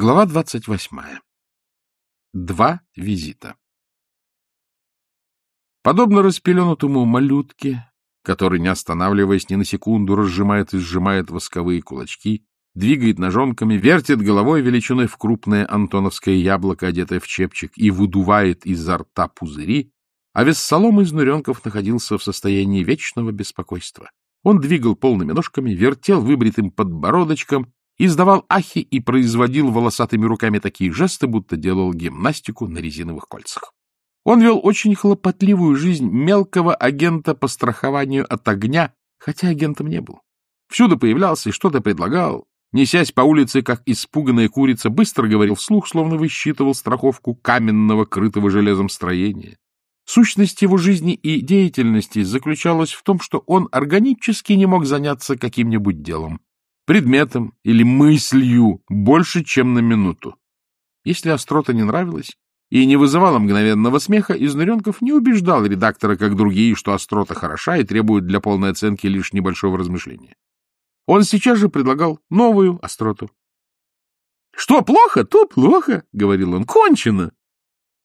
Глава двадцать восьмая. Два визита. Подобно распеленутому малютке, который, не останавливаясь ни на секунду, разжимает и сжимает восковые кулачки, двигает ножонками, вертит головой величиной в крупное антоновское яблоко, одетое в чепчик, и выдувает изо рта пузыри, а Вессалом из Нуренков находился в состоянии вечного беспокойства. Он двигал полными ножками, вертел выбритым подбородочком издавал ахи и производил волосатыми руками такие жесты, будто делал гимнастику на резиновых кольцах. Он вел очень хлопотливую жизнь мелкого агента по страхованию от огня, хотя агентом не был. Всюду появлялся и что-то предлагал. Несясь по улице, как испуганная курица, быстро говорил вслух, словно высчитывал страховку каменного, крытого железом строения. Сущность его жизни и деятельности заключалась в том, что он органически не мог заняться каким-нибудь делом предметом или мыслью больше, чем на минуту. Если острота не нравилась и не вызывала мгновенного смеха, Изнуренков не убеждал редактора, как другие, что острота хороша и требует для полной оценки лишь небольшого размышления. Он сейчас же предлагал новую остроту. — Что плохо, то плохо, — говорил он, — кончено.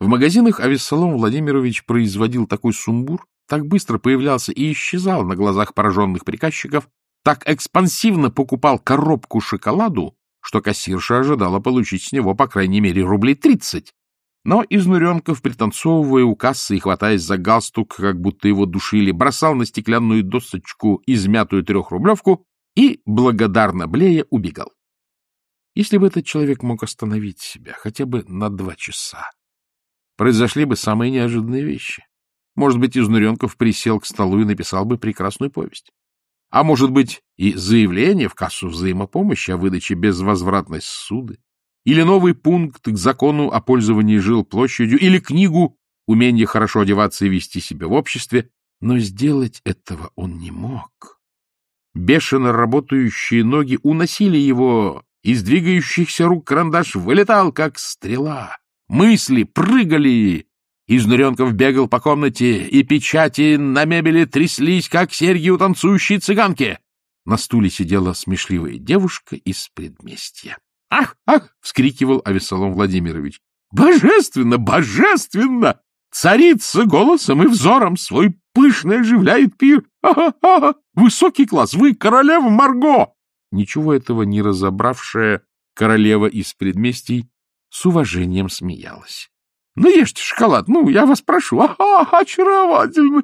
В магазинах Авессалом Владимирович производил такой сумбур, так быстро появлялся и исчезал на глазах пораженных приказчиков, так экспансивно покупал коробку шоколаду, что кассирша ожидала получить с него по крайней мере рублей тридцать. Но Изнуренков, пританцовывая у кассы и хватаясь за галстук, как будто его душили, бросал на стеклянную досочку измятую трехрублевку и, благодарно блея, убегал. Если бы этот человек мог остановить себя хотя бы на два часа, произошли бы самые неожиданные вещи. Может быть, Изнуренков присел к столу и написал бы прекрасную повесть а может быть и заявление в кассу взаимопомощи о выдаче безвозвратной ссуды, или новый пункт к закону о пользовании жилплощадью, или книгу «Умение хорошо одеваться и вести себя в обществе», но сделать этого он не мог. Бешено работающие ноги уносили его, из двигающихся рук карандаш вылетал, как стрела. Мысли прыгали, Изнуренков бегал по комнате, и печати на мебели тряслись, как серьги у танцующей цыганки. На стуле сидела смешливая девушка из предместья. «Ах, ах!» — вскрикивал Авесолом Владимирович. «Божественно, божественно! Царица голосом и взором свой пышный оживляет пир! Ага-ага! Высокий класс! Вы королева Марго!» Ничего этого не разобравшая королева из предместий с уважением смеялась. Ну, ешьте шоколад, ну, я вас прошу. Ага, очаровательно.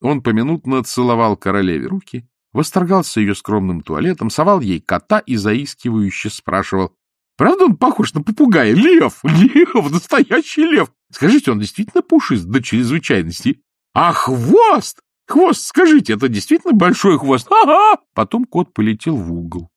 Он поминутно целовал королеве руки, восторгался ее скромным туалетом, совал ей кота и заискивающе спрашивал. Правда он похож на попугая? Лев! Лев! Настоящий лев! Скажите, он действительно пушист до чрезвычайности? А хвост! Хвост, скажите, это действительно большой хвост? Ага! Потом кот полетел в угол.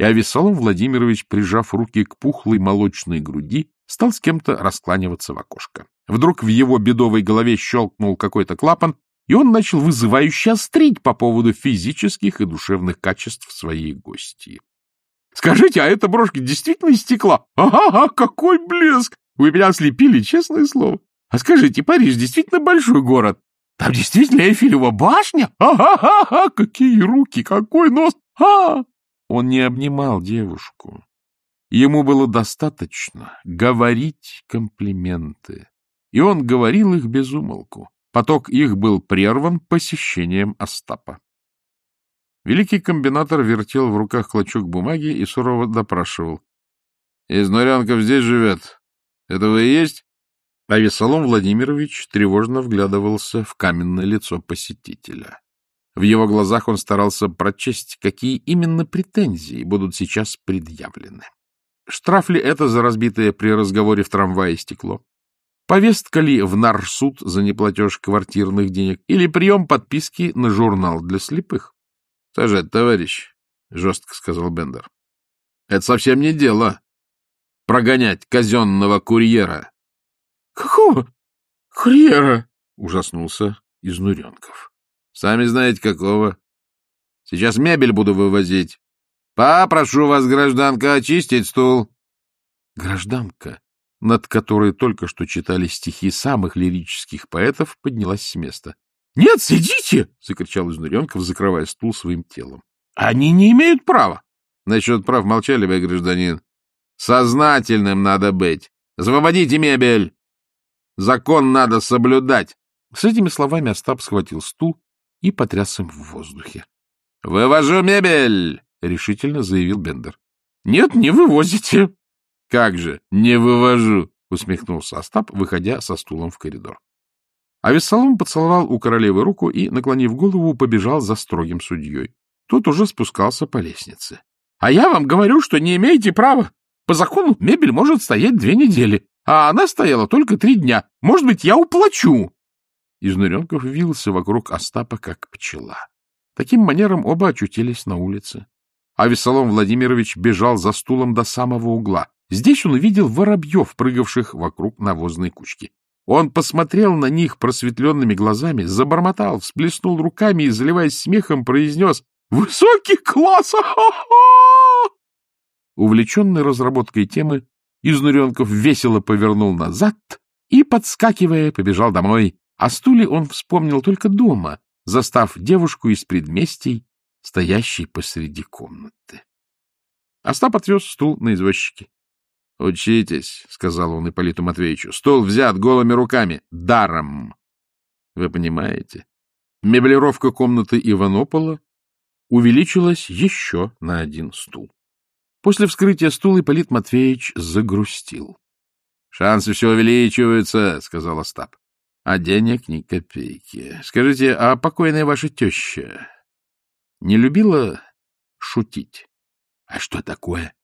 И Авесолом Владимирович, прижав руки к пухлой молочной груди, стал с кем-то раскланиваться в окошко. Вдруг в его бедовой голове щелкнул какой-то клапан, и он начал вызывающе острить по поводу физических и душевных качеств своей гости. — Скажите, а эта брошка действительно из стекла? Ага, какой блеск! Вы меня ослепили, честное слово. А скажите, Париж действительно большой город? Там действительно Эйфелева башня? Ага, какие руки, какой нос! А! Он не обнимал девушку. Ему было достаточно говорить комплименты, и он говорил их без умолку. Поток их был прерван посещением Остапа. Великий комбинатор вертел в руках клочок бумаги и сурово допрашивал. — Изнурянков здесь живет. Это вы и есть? А Весолом Владимирович тревожно вглядывался в каменное лицо посетителя. В его глазах он старался прочесть, какие именно претензии будут сейчас предъявлены. Штраф ли это за разбитое при разговоре в трамвае стекло? Повестка ли в нарсуд за неплатеж квартирных денег? Или прием подписки на журнал для слепых? — Сажать, товарищ, — жестко сказал Бендер. — Это совсем не дело. Прогонять казенного курьера. — Какого курьера? — ужаснулся Изнуренков. — Сами знаете, какого. Сейчас мебель буду вывозить. Попрошу вас, гражданка, очистить стул. Гражданка, над которой только что читали стихи самых лирических поэтов, поднялась с места. — Нет, сидите! — закричал Изнуренков, закрывая стул своим телом. — Они не имеют права. — Насчет прав молчали вы, гражданин. Сознательным надо быть. Освободите мебель! Закон надо соблюдать. С этими словами Остап схватил стул и потряс им в воздухе. — Вывожу мебель! — решительно заявил Бендер. — Нет, не вывозите. — Как же, не вывожу! — усмехнулся Остап, выходя со стулом в коридор. А Вессалом поцеловал у королевы руку и, наклонив голову, побежал за строгим судьей. Тот уже спускался по лестнице. — А я вам говорю, что не имеете права. По закону мебель может стоять две недели, а она стояла только три дня. Может быть, я уплачу. Изнуренков вился вокруг Остапа, как пчела. Таким манером оба очутились на улице. А Весолом Владимирович бежал за стулом до самого угла. Здесь он увидел воробьев, прыгавших вокруг навозной кучки. Он посмотрел на них просветленными глазами, забормотал, всплеснул руками и, заливаясь смехом, произнес «Высокий класс! Ха-ха!» Увлеченный разработкой темы, Изнуренков весело повернул назад и, подскакивая, побежал домой. О стуле он вспомнил только дома, застав девушку из предместий, стоящей посреди комнаты. Остап отвез стул на извозчике. — Учитесь, — сказал он Ипполиту Матвеевичу. — Стул взят голыми руками, даром. Вы понимаете? Меблировка комнаты Иванопола увеличилась еще на один стул. После вскрытия стула Ипполит Матвеевич загрустил. — Шансы все увеличиваются, — сказал Остап. — А денег ни копейки. Скажите, а покойная ваша теща не любила шутить? — А что такое?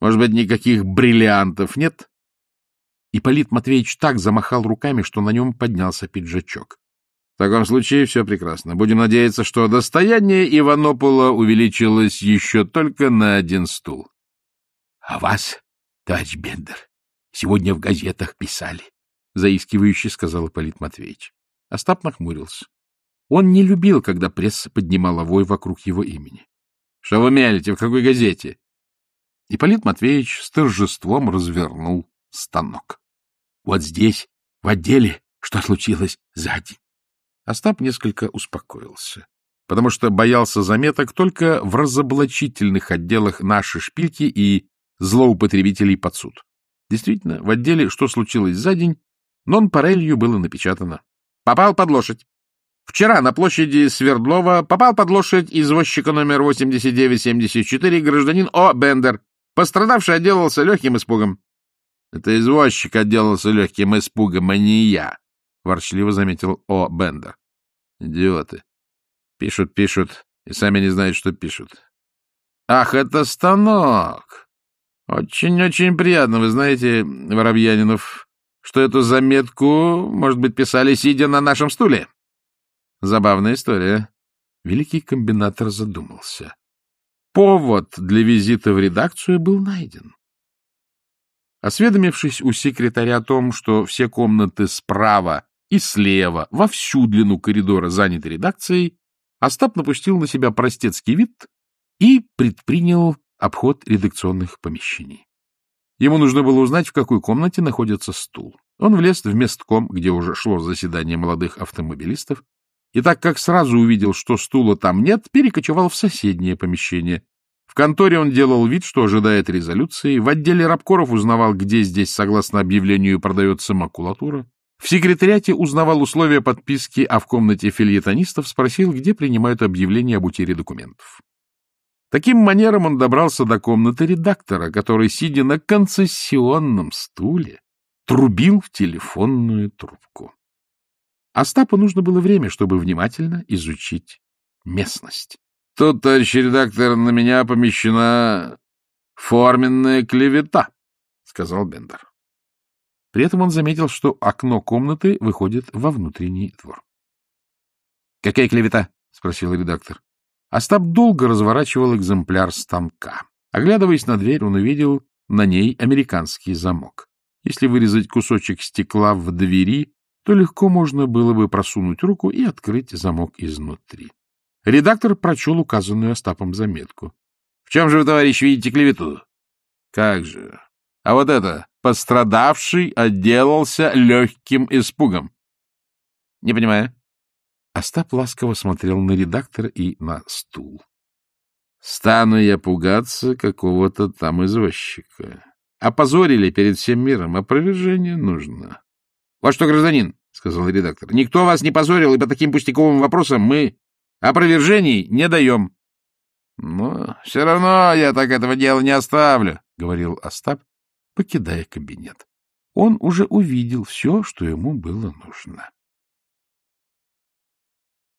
Может быть, никаких бриллиантов нет? Ипполит Матвеевич так замахал руками, что на нем поднялся пиджачок. В таком случае все прекрасно. Будем надеяться, что достояние Иванопола увеличилось еще только на один стул. — А вас, товарищ Бендер, сегодня в газетах писали, — заискивающе сказал Ипполит Матвеевич. Остап нахмурился. Он не любил, когда пресса поднимала вой вокруг его имени. — Что вы мялите? В какой газете? Ипполит Матвеевич с торжеством развернул станок. — Вот здесь, в отделе, что случилось за день. Остап несколько успокоился, потому что боялся заметок только в разоблачительных отделах нашей шпильки и злоупотребителей под суд. Действительно, в отделе «Что случилось за день» нон-парелью было напечатано. Попал под лошадь. Вчера на площади Свердлова попал под лошадь извозчика номер 8974 гражданин О. Бендер. Пострадавший отделался легким испугом. — Это извозчик отделался легким испугом, а не я, — ворчливо заметил О. Бендер. — Идиоты. Пишут, пишут, и сами не знают, что пишут. — Ах, это станок! Очень-очень приятно, вы знаете, Воробьянинов, что эту заметку, может быть, писали, сидя на нашем стуле. Забавная история. Великий комбинатор задумался. Повод для визита в редакцию был найден. Осведомившись у секретаря о том, что все комнаты справа и слева во всю длину коридора заняты редакцией, Остап напустил на себя простецкий вид и предпринял обход редакционных помещений. Ему нужно было узнать, в какой комнате находится стул. Он влез в местком, где уже шло заседание молодых автомобилистов, и так как сразу увидел, что стула там нет, перекочевал в соседнее помещение. В конторе он делал вид, что ожидает резолюции, в отделе рабкоров узнавал, где здесь, согласно объявлению, продается макулатура, в секретариате узнавал условия подписки, а в комнате фильетонистов спросил, где принимают объявление об утере документов. Таким манером он добрался до комнаты редактора, который, сидя на концессионном стуле, трубил в телефонную трубку. Остапу нужно было время, чтобы внимательно изучить местность. — Тут, товарищ редактор, на меня помещена форменная клевета, — сказал Бендер. При этом он заметил, что окно комнаты выходит во внутренний двор. — Какая клевета? — спросил редактор. Остап долго разворачивал экземпляр станка. Оглядываясь на дверь, он увидел на ней американский замок. Если вырезать кусочек стекла в двери, то легко можно было бы просунуть руку и открыть замок изнутри. Редактор прочел указанную Остапом заметку. — В чем же вы, товарищ, видите клевету? — Как же? А вот это, пострадавший отделался легким испугом. — Не понимаю. Остап ласково смотрел на редактора и на стул. Стану я пугаться какого-то там извозчика. опозорили перед всем миром. Опровержение нужно. — Вот что, гражданин, — сказал редактор, — никто вас не позорил, и по таким пустяковым вопросам мы опровержений не даем. — Но все равно я так этого дела не оставлю, — говорил Остап, покидая кабинет. Он уже увидел все, что ему было нужно.